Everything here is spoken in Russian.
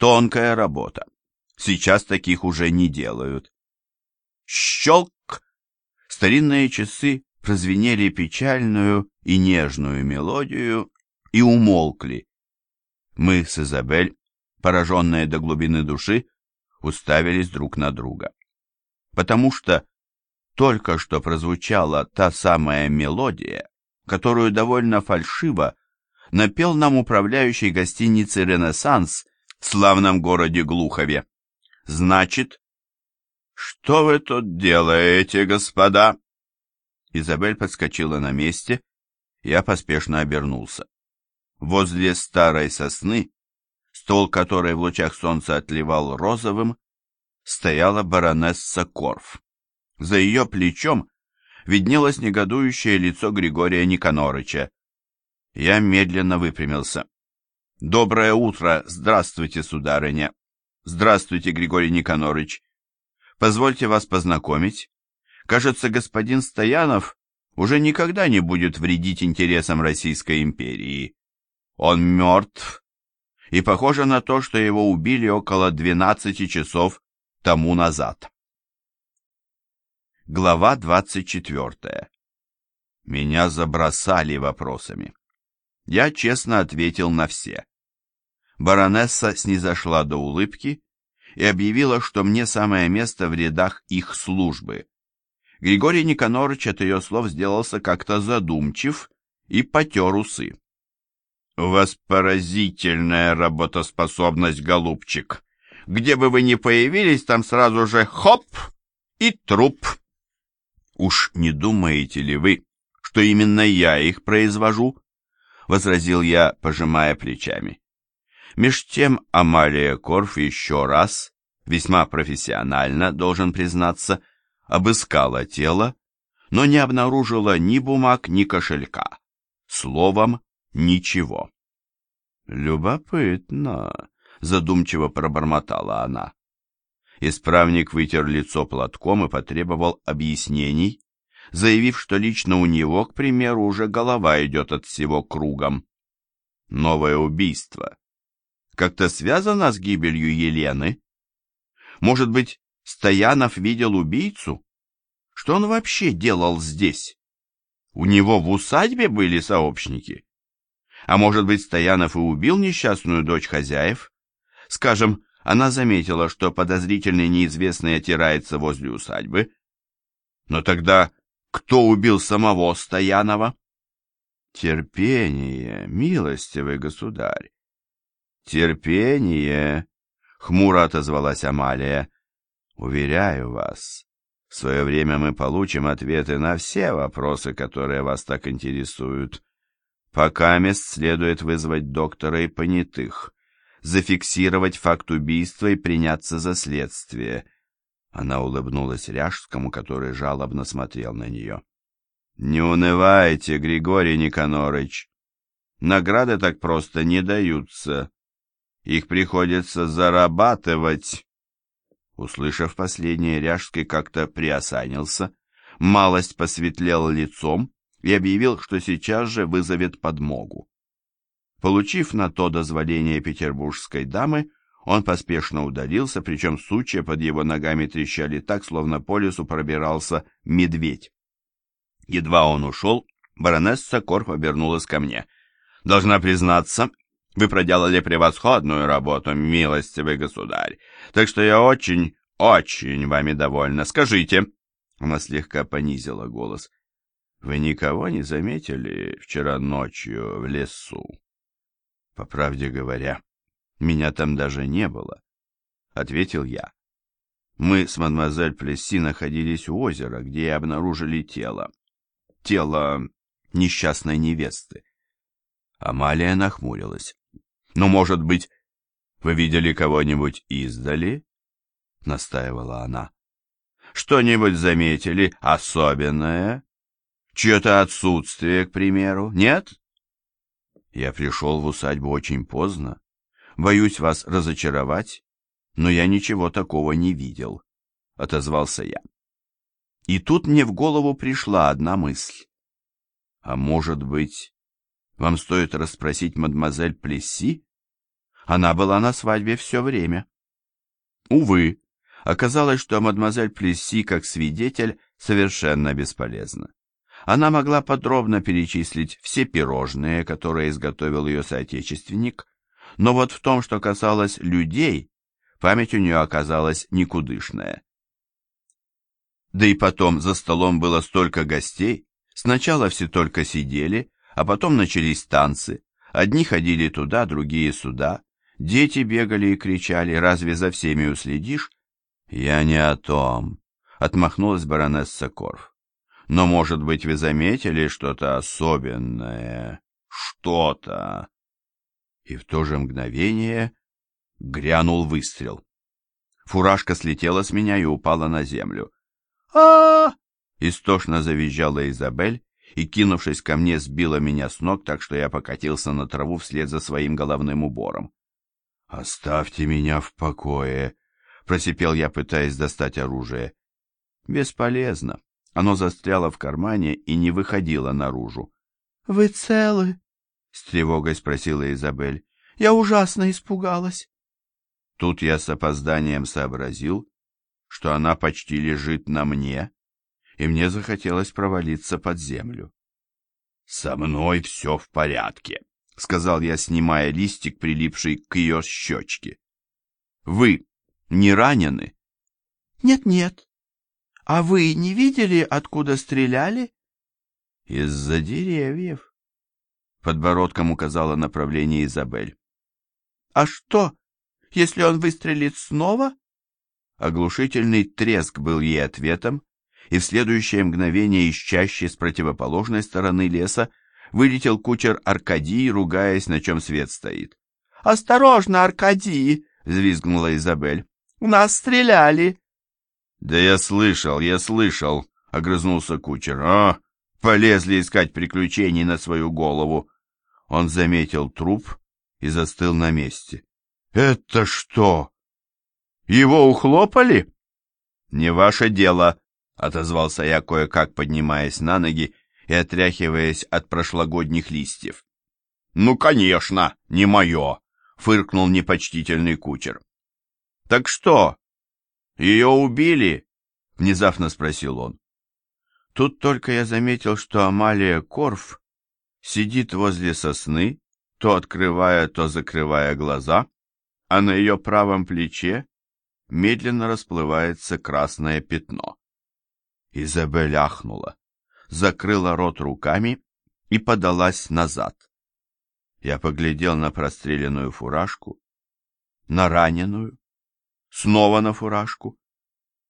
Тонкая работа. Сейчас таких уже не делают. Щелк! Старинные часы прозвенели печальную и нежную мелодию и умолкли. Мы с Изабель, пораженные до глубины души, уставились друг на друга. Потому что только что прозвучала та самая мелодия, которую довольно фальшиво напел нам управляющий гостиницы «Ренессанс» в славном городе Глухове. Значит, что вы тут делаете, господа? Изабель подскочила на месте, я поспешно обернулся. Возле старой сосны, стол которой в лучах солнца отливал розовым, стояла баронесса Корф. За ее плечом виднелось негодующее лицо Григория Никанорыча. Я медленно выпрямился. «Доброе утро! Здравствуйте, сударыня!» «Здравствуйте, Григорий Никанорыч! Позвольте вас познакомить. Кажется, господин Стоянов уже никогда не будет вредить интересам Российской империи. Он мертв, и похоже на то, что его убили около 12 часов тому назад. Глава 24. Меня забросали вопросами. Я честно ответил на все. Баронесса снизошла до улыбки и объявила, что мне самое место в рядах их службы. Григорий Никонорович от ее слов сделался как-то задумчив и потер усы. «У вас поразительная работоспособность, голубчик. Где бы вы ни появились, там сразу же хоп и труп». «Уж не думаете ли вы, что именно я их произвожу?» — возразил я, пожимая плечами. Меж тем Амалия Корф еще раз, весьма профессионально, должен признаться, обыскала тело, но не обнаружила ни бумаг, ни кошелька. Словом, ничего. «Любопытно», — задумчиво пробормотала она. Исправник вытер лицо платком и потребовал объяснений, заявив, что лично у него, к примеру, уже голова идет от всего кругом. Новое убийство. Как-то связано с гибелью Елены? Может быть, Стоянов видел убийцу? Что он вообще делал здесь? У него в усадьбе были сообщники? А может быть, Стоянов и убил несчастную дочь хозяев? Скажем, она заметила, что подозрительный неизвестный отирается возле усадьбы. Но тогда кто убил самого Стоянова? Терпение, милостивый государь. Терпение, хмуро отозвалась Амалия. Уверяю вас, в свое время мы получим ответы на все вопросы, которые вас так интересуют. Пока мест следует вызвать доктора и понятых, зафиксировать факт убийства и приняться за следствие. Она улыбнулась Ряжскому, который жалобно смотрел на нее. «Не унывайте, Григорий Никонорыч. Награды так просто не даются. Их приходится зарабатывать». Услышав последнее, Ряжский как-то приосанился, малость посветлел лицом и объявил, что сейчас же вызовет подмогу. Получив на то дозволение петербургской дамы, он поспешно удалился, причем сучья под его ногами трещали так, словно по лесу пробирался медведь. Едва он ушел, баронесса Корф обернулась ко мне. «Должна признаться, вы проделали превосходную работу, милостивый государь, так что я очень, очень вами довольна. Скажите...» Она слегка понизила голос. «Вы никого не заметили вчера ночью в лесу?» «По правде говоря, меня там даже не было», — ответил я. «Мы с мадемуазель Плесси находились у озера, где и обнаружили тело. Тело несчастной невесты». Амалия нахмурилась. «Ну, может быть, вы видели кого-нибудь издали?» — настаивала она. «Что-нибудь заметили особенное? Чье-то отсутствие, к примеру? Нет?» «Я пришел в усадьбу очень поздно. Боюсь вас разочаровать, но я ничего такого не видел», — отозвался я. И тут мне в голову пришла одна мысль. «А может быть, вам стоит расспросить мадемуазель Плесси? Она была на свадьбе все время. Увы, оказалось, что мадемуазель Плесси как свидетель совершенно бесполезна. Она могла подробно перечислить все пирожные, которые изготовил ее соотечественник, но вот в том, что касалось людей, память у нее оказалась никудышная. Да и потом за столом было столько гостей, сначала все только сидели, а потом начались танцы, одни ходили туда, другие сюда, дети бегали и кричали, разве за всеми уследишь? Я не о том, отмахнулась баронесса Корф. Но, может быть, вы заметили что-то особенное? Что-то. И в то же мгновение грянул выстрел. Фуражка слетела с меня и упала на землю. а, Истошно завизжала Изабель и, кинувшись ко мне, сбила меня с ног, так что я покатился на траву вслед за своим головным убором. «Оставьте меня в покое!» — просипел я, пытаясь достать оружие. «Бесполезно. Оно застряло в кармане и не выходило наружу. «Вы целы?» — с тревогой спросила Изабель. «Я ужасно испугалась». Тут я с опозданием сообразил, что она почти лежит на мне, и мне захотелось провалиться под землю. «Со мной все в порядке», — сказал я, снимая листик, прилипший к ее щечке. «Вы не ранены?» «Нет-нет», «А вы не видели, откуда стреляли?» «Из-за деревьев», — подбородком указала направление Изабель. «А что, если он выстрелит снова?» Оглушительный треск был ей ответом, и в следующее мгновение из чаще с противоположной стороны леса вылетел кучер Аркадий, ругаясь, на чем свет стоит. «Осторожно, Аркадий!» — взвизгнула Изабель. «У нас стреляли!» «Да я слышал, я слышал», — огрызнулся кучер. «А, полезли искать приключений на свою голову». Он заметил труп и застыл на месте. «Это что? Его ухлопали?» «Не ваше дело», — отозвался я, кое-как поднимаясь на ноги и отряхиваясь от прошлогодних листьев. «Ну, конечно, не мое», — фыркнул непочтительный кучер. «Так что, «Ее убили?» — внезапно спросил он. Тут только я заметил, что Амалия Корф сидит возле сосны, то открывая, то закрывая глаза, а на ее правом плече медленно расплывается красное пятно. Изабель ахнула, закрыла рот руками и подалась назад. Я поглядел на простреленную фуражку, на раненую, снова на фуражку.